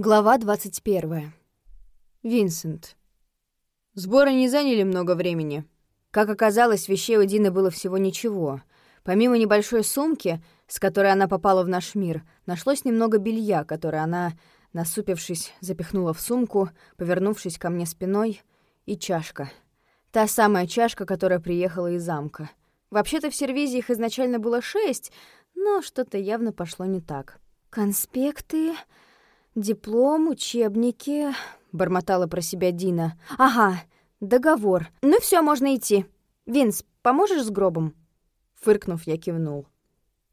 Глава 21. Винсент. Сборы не заняли много времени. Как оказалось, вещей у Дины было всего ничего. Помимо небольшой сумки, с которой она попала в наш мир, нашлось немного белья, которое она, насупившись, запихнула в сумку, повернувшись ко мне спиной, и чашка. Та самая чашка, которая приехала из замка. Вообще-то в сервизе их изначально было шесть, но что-то явно пошло не так. «Конспекты...» «Диплом, учебники...» — бормотала про себя Дина. «Ага, договор. Ну все, можно идти. Винс, поможешь с гробом?» Фыркнув, я кивнул.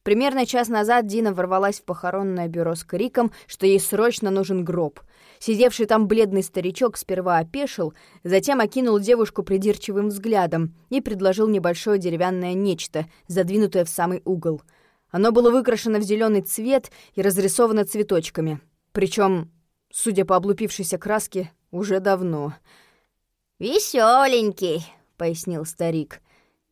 Примерно час назад Дина ворвалась в похоронное бюро с криком, что ей срочно нужен гроб. Сидевший там бледный старичок сперва опешил, затем окинул девушку придирчивым взглядом и предложил небольшое деревянное нечто, задвинутое в самый угол. Оно было выкрашено в зеленый цвет и разрисовано цветочками — причем, судя по облупившейся краске, уже давно. Веселенький, пояснил старик.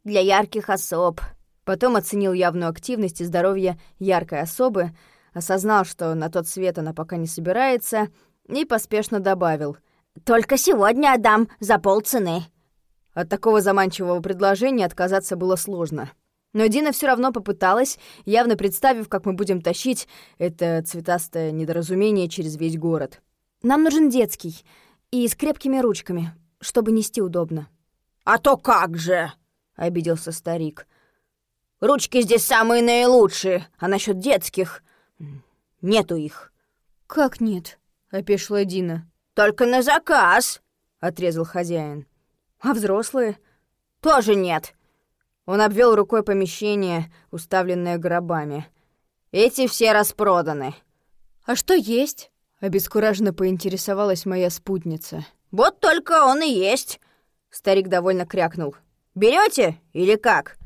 «Для ярких особ». Потом оценил явную активность и здоровье яркой особы, осознал, что на тот свет она пока не собирается, и поспешно добавил. «Только сегодня отдам за полцены». От такого заманчивого предложения отказаться было сложно. Но Дина все равно попыталась, явно представив, как мы будем тащить это цветастое недоразумение через весь город. «Нам нужен детский и с крепкими ручками, чтобы нести удобно». «А то как же!» — обиделся старик. «Ручки здесь самые наилучшие, а насчет детских нету их». «Как нет?» — опешила Дина. «Только на заказ!» — отрезал хозяин. «А взрослые?» «Тоже нет. Он обвел рукой помещение, уставленное гробами. «Эти все распроданы». «А что есть?» — обескураженно поинтересовалась моя спутница. «Вот только он и есть!» Старик довольно крякнул. Берете или как?»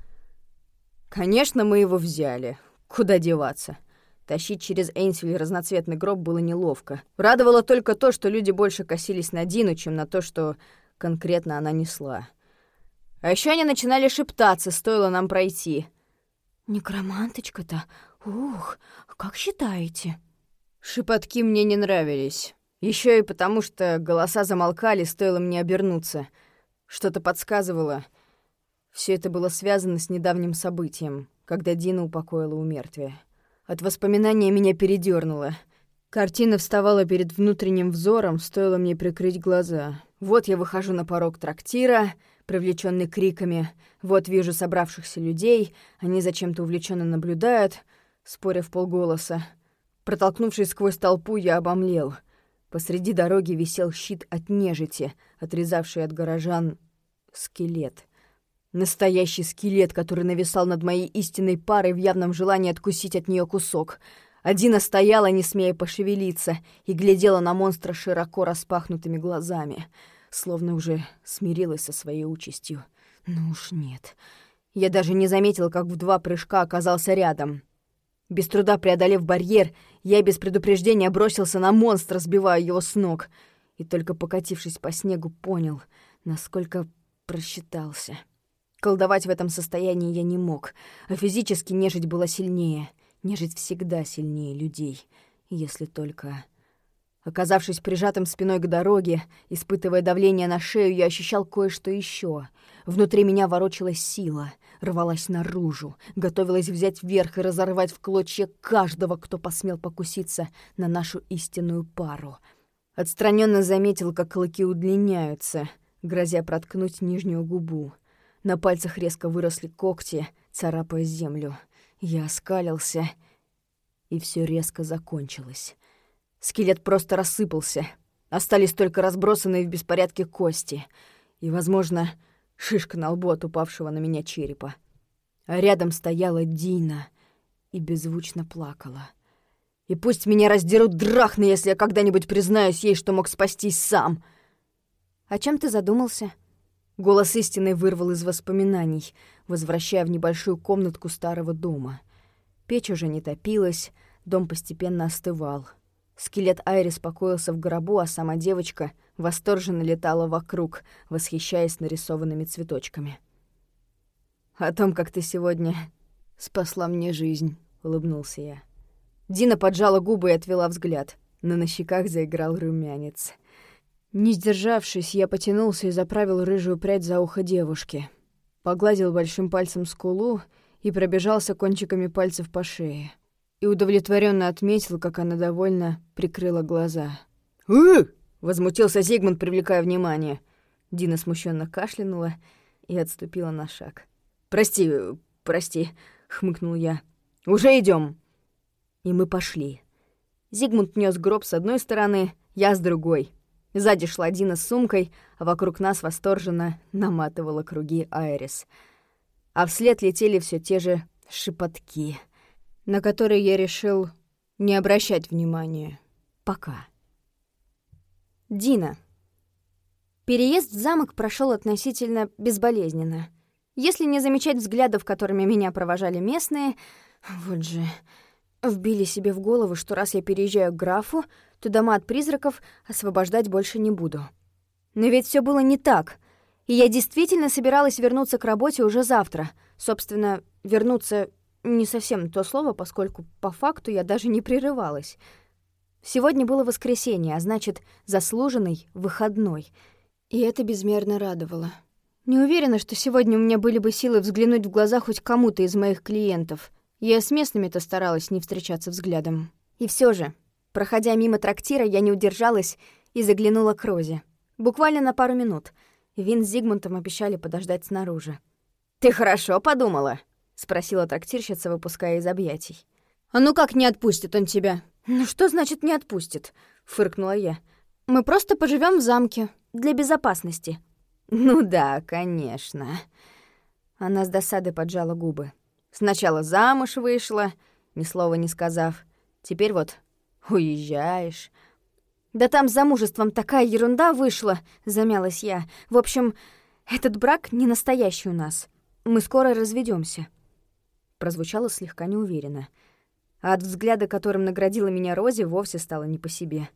Конечно, мы его взяли. Куда деваться? Тащить через Эйнсвиль разноцветный гроб было неловко. Радовало только то, что люди больше косились на Дину, чем на то, что конкретно она несла. А еще они начинали шептаться, стоило нам пройти. «Некроманточка-то? Ух, как считаете?» Шепотки мне не нравились. Еще и потому, что голоса замолкали, стоило мне обернуться. Что-то подсказывало. Все это было связано с недавним событием, когда Дина упокоила у мертвия. От воспоминания меня передернуло. Картина вставала перед внутренним взором, стоило мне прикрыть глаза. Вот я выхожу на порог трактира — привлеченный криками. Вот вижу собравшихся людей, они зачем-то увлеченно наблюдают, споря в полголоса. Протолкнувшись сквозь толпу, я обомлел. Посреди дороги висел щит от нежити, отрезавший от горожан скелет. Настоящий скелет, который нависал над моей истинной парой в явном желании откусить от нее кусок. Одина стояла, не смея пошевелиться, и глядела на монстра широко распахнутыми глазами — словно уже смирилась со своей участью. Ну уж нет. Я даже не заметил, как в два прыжка оказался рядом. Без труда преодолев барьер, я без предупреждения бросился на монстра, сбивая его с ног. И только покатившись по снегу, понял, насколько просчитался. Колдовать в этом состоянии я не мог, а физически нежить была сильнее. Нежить всегда сильнее людей, если только... Оказавшись прижатым спиной к дороге, испытывая давление на шею, я ощущал кое-что еще. Внутри меня ворочалась сила, рвалась наружу, готовилась взять вверх и разорвать в клочья каждого, кто посмел покуситься на нашу истинную пару. Отстраненно заметил, как клыки удлиняются, грозя проткнуть нижнюю губу. На пальцах резко выросли когти, царапая землю. Я оскалился, и все резко закончилось. Скелет просто рассыпался. Остались только разбросанные в беспорядке кости. И, возможно, шишка на лбу от упавшего на меня черепа. А рядом стояла Дина и беззвучно плакала. И пусть меня раздерут драхны, если я когда-нибудь признаюсь ей, что мог спастись сам. «О чем ты задумался?» Голос истины вырвал из воспоминаний, возвращая в небольшую комнатку старого дома. Печь уже не топилась, дом постепенно остывал. Скелет Айрис покоился в гробу, а сама девочка восторженно летала вокруг, восхищаясь нарисованными цветочками. «О том, как ты сегодня спасла мне жизнь», — улыбнулся я. Дина поджала губы и отвела взгляд. но на щеках заиграл румянец. Не сдержавшись, я потянулся и заправил рыжую прядь за ухо девушки. Погладил большим пальцем скулу и пробежался кончиками пальцев по шее. И удовлетворенно отметил, как она довольно прикрыла глаза. «Ух!» — возмутился Зигмунд, привлекая внимание. Дина смущенно кашлянула и отступила на шаг. «Прости, прости», — хмыкнул я. «Уже идем. И мы пошли. Зигмунд нес гроб с одной стороны, я с другой. Сзади шла Дина с сумкой, а вокруг нас восторженно наматывала круги Айрис. А вслед летели все те же шепотки, на которые я решил не обращать внимания. Пока. Дина. Переезд в замок прошел относительно безболезненно. Если не замечать взглядов, которыми меня провожали местные, вот же... Вбили себе в голову, что раз я переезжаю к графу, то дома от призраков освобождать больше не буду. Но ведь все было не так. И я действительно собиралась вернуться к работе уже завтра. Собственно, вернуться не совсем то слово, поскольку по факту я даже не прерывалась. Сегодня было воскресенье, а значит, заслуженный выходной. И это безмерно радовало. Не уверена, что сегодня у меня были бы силы взглянуть в глаза хоть кому-то из моих клиентов. Я с местными-то старалась не встречаться взглядом. И все же, проходя мимо трактира, я не удержалась и заглянула к Розе. Буквально на пару минут. Вин с Зигмунтом обещали подождать снаружи. «Ты хорошо подумала?» — спросила трактирщица, выпуская из объятий. «А ну как не отпустит он тебя?» «Ну что значит не отпустит?» — фыркнула я. «Мы просто поживем в замке. Для безопасности». «Ну да, конечно». Она с досады поджала губы. Сначала замуж вышла, ни слова не сказав. Теперь вот уезжаешь. Да там с замужеством такая ерунда вышла, замялась я. В общем, этот брак не настоящий у нас. Мы скоро разведемся. Прозвучало слегка неуверенно. А от взгляда, которым наградила меня Рози, вовсе стало не по себе.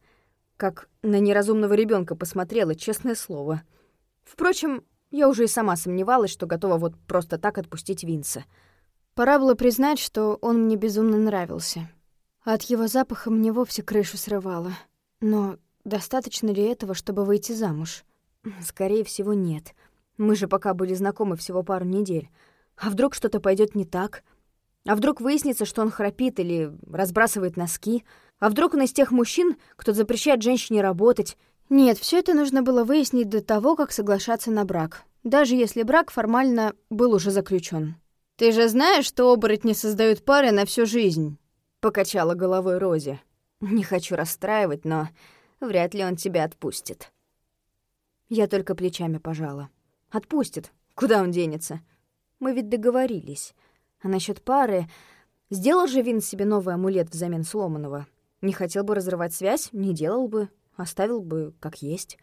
Как на неразумного ребенка посмотрела, честное слово. Впрочем, я уже и сама сомневалась, что готова вот просто так отпустить Винса — Пора было признать, что он мне безумно нравился. От его запаха мне вовсе крышу срывало. Но достаточно ли этого, чтобы выйти замуж? Скорее всего, нет. Мы же пока были знакомы всего пару недель. А вдруг что-то пойдет не так? А вдруг выяснится, что он храпит или разбрасывает носки? А вдруг он из тех мужчин, кто запрещает женщине работать? Нет, все это нужно было выяснить до того, как соглашаться на брак. Даже если брак формально был уже заключен. «Ты же знаешь, что оборотни создают пары на всю жизнь?» — покачала головой Рози. «Не хочу расстраивать, но вряд ли он тебя отпустит». Я только плечами пожала. «Отпустит. Куда он денется? Мы ведь договорились. А насчет пары... Сделал же Вин себе новый амулет взамен сломанного. Не хотел бы разрывать связь, не делал бы, оставил бы как есть».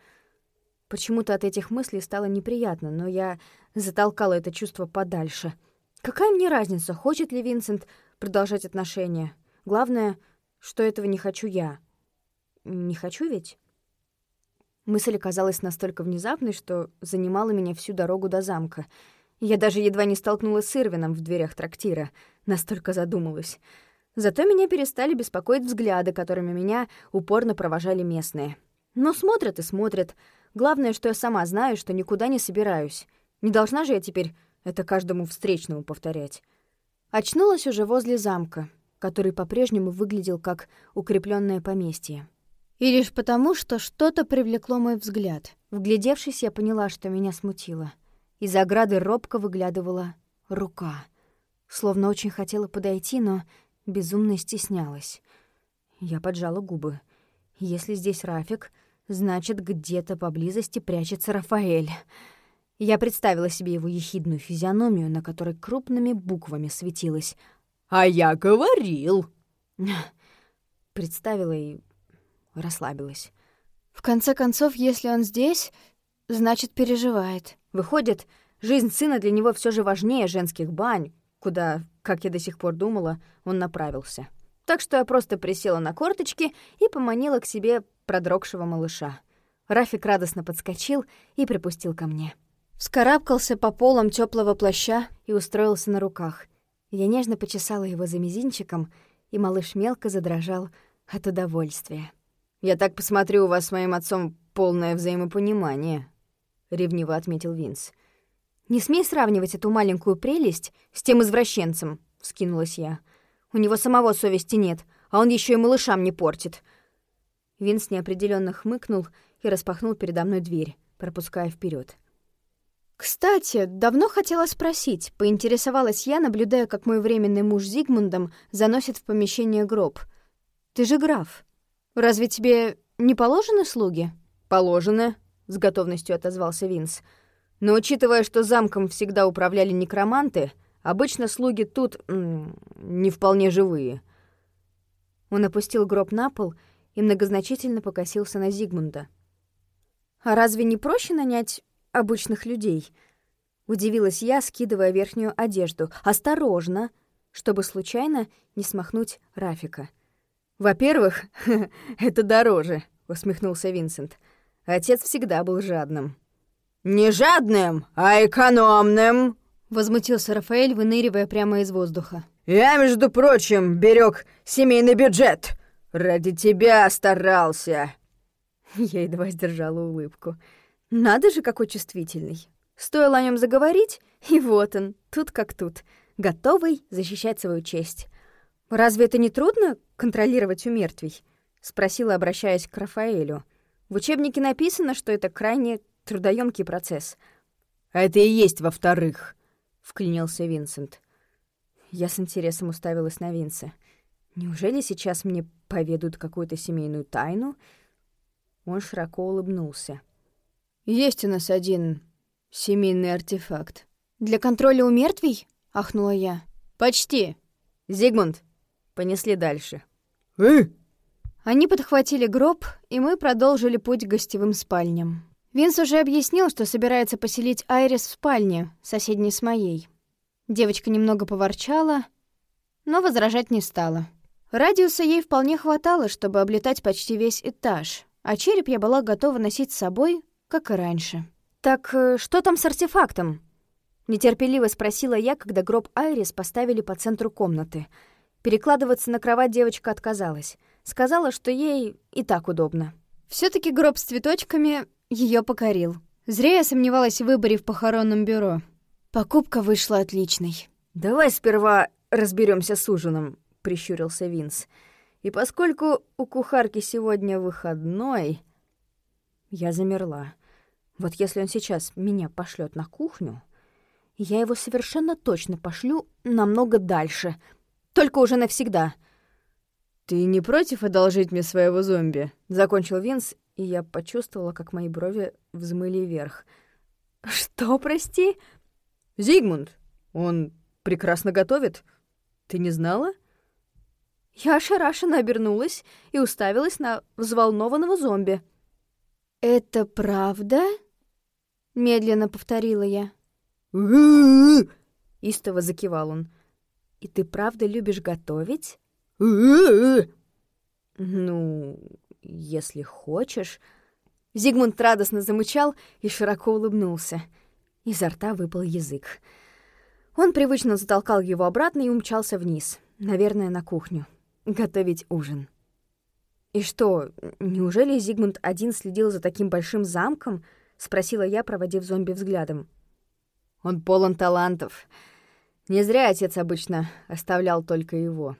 Почему-то от этих мыслей стало неприятно, но я затолкала это чувство подальше — Какая мне разница, хочет ли Винсент продолжать отношения? Главное, что этого не хочу я. Не хочу ведь? Мысль оказалась настолько внезапной, что занимала меня всю дорогу до замка. Я даже едва не столкнулась с Ирвином в дверях трактира, настолько задумалась. Зато меня перестали беспокоить взгляды, которыми меня упорно провожали местные. Но смотрят и смотрят. Главное, что я сама знаю, что никуда не собираюсь. Не должна же я теперь это каждому встречному повторять. Очнулась уже возле замка, который по-прежнему выглядел как укрепленное поместье. И лишь потому, что что-то привлекло мой взгляд. Вглядевшись, я поняла, что меня смутило. Из ограды робко выглядывала рука. Словно очень хотела подойти, но безумно стеснялась. Я поджала губы. Если здесь Рафик, значит, где-то поблизости прячется Рафаэль. Я представила себе его ехидную физиономию, на которой крупными буквами светилось «А я говорил!» Представила и расслабилась. В конце концов, если он здесь, значит, переживает. Выходит, жизнь сына для него все же важнее женских бань, куда, как я до сих пор думала, он направился. Так что я просто присела на корточки и поманила к себе продрогшего малыша. Рафик радостно подскочил и припустил ко мне. Вскарабкался по полам теплого плаща и устроился на руках. Я нежно почесала его за мизинчиком, и малыш мелко задрожал от удовольствия. Я так посмотрю, у вас с моим отцом полное взаимопонимание», — ревниво отметил Винс. «Не смей сравнивать эту маленькую прелесть с тем извращенцем», — вскинулась я. «У него самого совести нет, а он еще и малышам не портит». Винс неопределенно хмыкнул и распахнул передо мной дверь, пропуская вперед. «Кстати, давно хотела спросить», — поинтересовалась я, наблюдая, как мой временный муж Зигмундом заносит в помещение гроб. «Ты же граф. Разве тебе не положены слуги?» «Положено», — с готовностью отозвался Винс. «Но учитывая, что замком всегда управляли некроманты, обычно слуги тут не вполне живые». Он опустил гроб на пол и многозначительно покосился на Зигмунда. «А разве не проще нанять обычных людей. Удивилась я, скидывая верхнюю одежду. Осторожно, чтобы случайно не смахнуть Рафика. «Во-первых, это дороже», — усмехнулся Винсент. Отец всегда был жадным. «Не жадным, а экономным!» — возмутился Рафаэль, выныривая прямо из воздуха. «Я, между прочим, берег семейный бюджет. Ради тебя старался!» Я едва сдержала улыбку. Надо же, какой чувствительный. Стоило о нем заговорить, и вот он, тут как тут, готовый защищать свою честь. «Разве это не трудно контролировать у мертвей?» — спросила, обращаясь к Рафаэлю. В учебнике написано, что это крайне трудоемкий процесс. «А это и есть во-вторых», — вклинился Винсент. Я с интересом уставилась на Винса. Неужели сейчас мне поведут какую-то семейную тайну? Он широко улыбнулся. Есть у нас один семейный артефакт. Для контроля у мертвей? ахнула я. Почти. Зигмунд, понесли дальше. Э? Они подхватили гроб, и мы продолжили путь к гостевым спальням. Винс уже объяснил, что собирается поселить Айрис в спальне, соседней с моей. Девочка немного поворчала, но возражать не стала. Радиуса ей вполне хватало, чтобы облетать почти весь этаж, а череп я была готова носить с собой как и раньше. «Так э, что там с артефактом?» Нетерпеливо спросила я, когда гроб Айрис поставили по центру комнаты. Перекладываться на кровать девочка отказалась. Сказала, что ей и так удобно. все таки гроб с цветочками ее покорил. Зря я сомневалась в выборе в похоронном бюро. Покупка вышла отличной. «Давай сперва разберемся с ужином», — прищурился Винс. «И поскольку у кухарки сегодня выходной...» Я замерла. Вот если он сейчас меня пошлет на кухню, я его совершенно точно пошлю намного дальше, только уже навсегда. «Ты не против одолжить мне своего зомби?» — закончил Винс, и я почувствовала, как мои брови взмыли вверх. «Что, прости?» «Зигмунд. Он прекрасно готовит. Ты не знала?» Я ошарашенно обернулась и уставилась на взволнованного зомби. «Это правда?» — медленно повторила я. Истово закивал он. «И ты правда любишь готовить?» «Ну, если хочешь...» Зигмунд радостно замычал и широко улыбнулся. Изо рта выпал язык. Он привычно затолкал его обратно и умчался вниз, наверное, на кухню, готовить ужин. «И что, неужели Зигмунд один следил за таким большим замком?» — спросила я, проводив зомби взглядом. «Он полон талантов. Не зря отец обычно оставлял только его».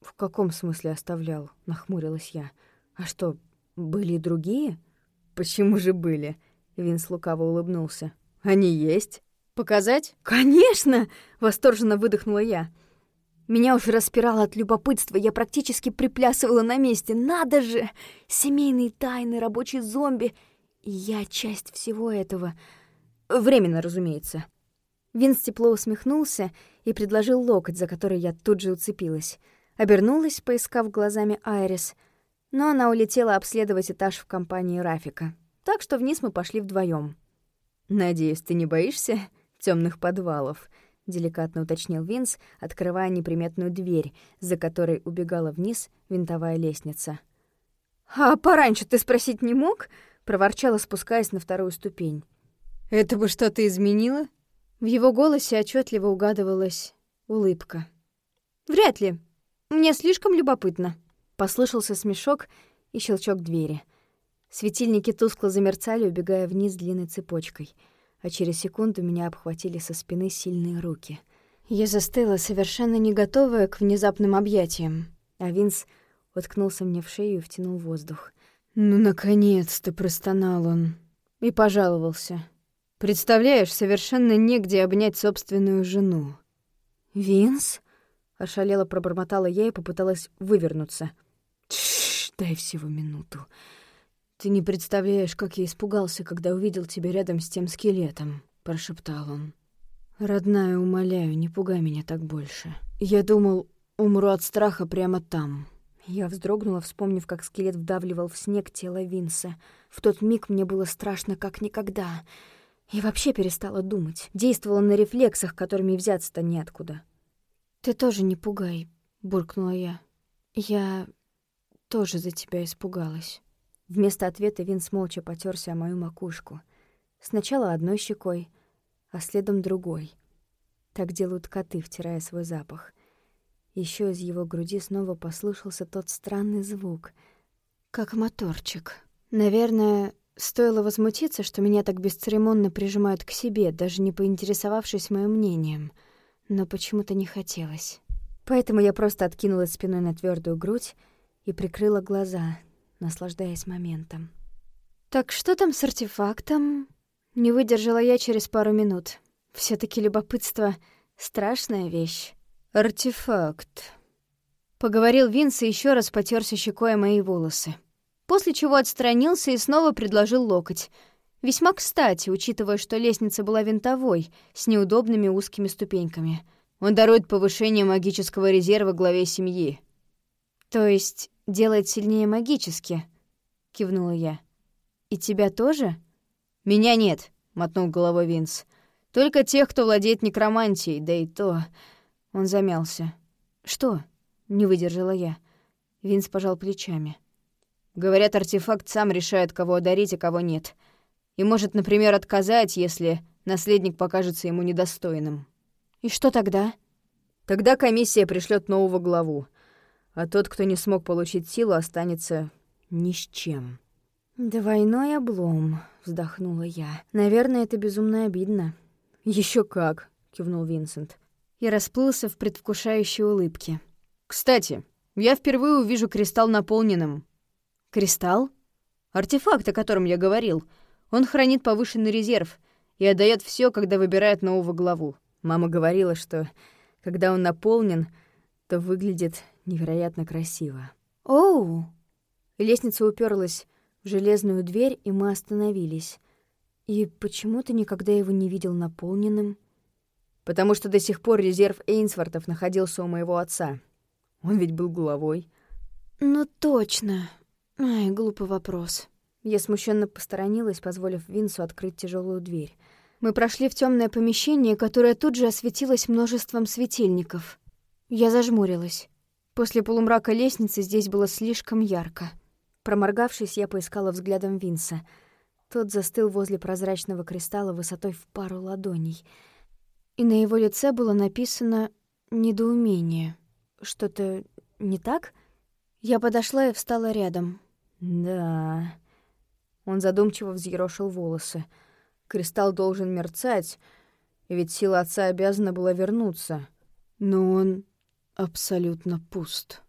«В каком смысле оставлял?» — нахмурилась я. «А что, были и другие?» «Почему же были?» — Винс лукаво улыбнулся. «Они есть. Показать?» «Конечно!» — восторженно выдохнула я. Меня уже распирало от любопытства, я практически приплясывала на месте. Надо же! Семейные тайны, рабочий зомби. Я часть всего этого. Временно, разумеется. Винс тепло усмехнулся и предложил локоть, за который я тут же уцепилась. Обернулась, поискав глазами Айрис, но она улетела обследовать этаж в компании Рафика. Так что вниз мы пошли вдвоем. «Надеюсь, ты не боишься темных подвалов?» деликатно уточнил Винс, открывая неприметную дверь, за которой убегала вниз винтовая лестница. «А пораньше ты спросить не мог?» — проворчала, спускаясь на вторую ступень. «Это бы что-то изменило?» В его голосе отчетливо угадывалась улыбка. «Вряд ли. Мне слишком любопытно». Послышался смешок, и щелчок двери. Светильники тускло замерцали, убегая вниз длинной цепочкой, а через секунду меня обхватили со спины сильные руки. Я застыла, совершенно не готовая к внезапным объятиям, а Винс уткнулся мне в шею и втянул воздух. «Ну, наконец-то!» — простонал он. И пожаловался. «Представляешь, совершенно негде обнять собственную жену». «Винс?» — ошалело пробормотала я и попыталась вывернуться. «Тш, дай всего минуту. Ты не представляешь, как я испугался, когда увидел тебя рядом с тем скелетом», — прошептал он. «Родная, умоляю, не пугай меня так больше. Я думал, умру от страха прямо там». Я вздрогнула, вспомнив, как скелет вдавливал в снег тело Винса. В тот миг мне было страшно, как никогда. И вообще перестала думать. Действовала на рефлексах, которыми взяться-то неоткуда. «Ты тоже не пугай», — буркнула я. «Я тоже за тебя испугалась». Вместо ответа Винс молча потерся о мою макушку. Сначала одной щекой, а следом другой. Так делают коты, втирая свой запах. Еще из его груди снова послышался тот странный звук, как моторчик. Наверное, стоило возмутиться, что меня так бесцеремонно прижимают к себе, даже не поинтересовавшись моим мнением. Но почему-то не хотелось. Поэтому я просто откинулась спиной на твердую грудь и прикрыла глаза, наслаждаясь моментом. «Так что там с артефактом?» Не выдержала я через пару минут. все таки любопытство — страшная вещь. «Артефакт», — поговорил Винс и еще раз потерся щекой мои волосы. После чего отстранился и снова предложил локоть. Весьма кстати, учитывая, что лестница была винтовой, с неудобными узкими ступеньками. Он дарует повышение магического резерва главе семьи. «То есть делает сильнее магически?» — кивнула я. «И тебя тоже?» «Меня нет», — мотнул головой Винс. «Только тех, кто владеет некромантией, да и то...» Он замялся. «Что?» — не выдержала я. Винс пожал плечами. «Говорят, артефакт сам решает, кого одарить, а кого нет. И может, например, отказать, если наследник покажется ему недостойным». «И что тогда?» «Тогда комиссия пришлет нового главу, а тот, кто не смог получить силу, останется ни с чем». «Двойной облом», — вздохнула я. «Наверное, это безумно обидно». Еще как», — кивнул Винсент и расплылся в предвкушающей улыбке. «Кстати, я впервые увижу кристалл наполненным». «Кристалл?» «Артефакт, о котором я говорил. Он хранит повышенный резерв и отдает все, когда выбирает нового главу. Мама говорила, что когда он наполнен, то выглядит невероятно красиво». «Оу!» Лестница уперлась в железную дверь, и мы остановились. «И почему ты никогда его не видел наполненным?» потому что до сих пор резерв Эйнсвортов находился у моего отца. Он ведь был главой. «Ну точно. Ай, глупый вопрос». Я смущенно посторонилась, позволив Винсу открыть тяжелую дверь. Мы прошли в темное помещение, которое тут же осветилось множеством светильников. Я зажмурилась. После полумрака лестницы здесь было слишком ярко. Проморгавшись, я поискала взглядом Винса. Тот застыл возле прозрачного кристалла высотой в пару ладоней — и на его лице было написано недоумение. Что-то не так? Я подошла и встала рядом. Да. Он задумчиво взъерошил волосы. Кристалл должен мерцать, ведь сила отца обязана была вернуться. Но он абсолютно пуст.